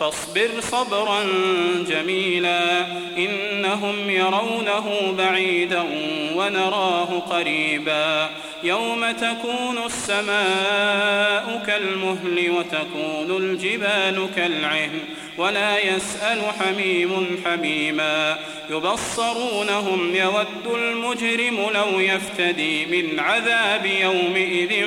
فاصبر صبرا جميلا. إنهم يرونه بعيدا ونراه قريبا. يوم تكون السماء كالمهل وتكون الجبال كالعهن ولا يسأل حميم حميما. يبصرونهم يود المجرم لو يفتدي من عذاب يومئذ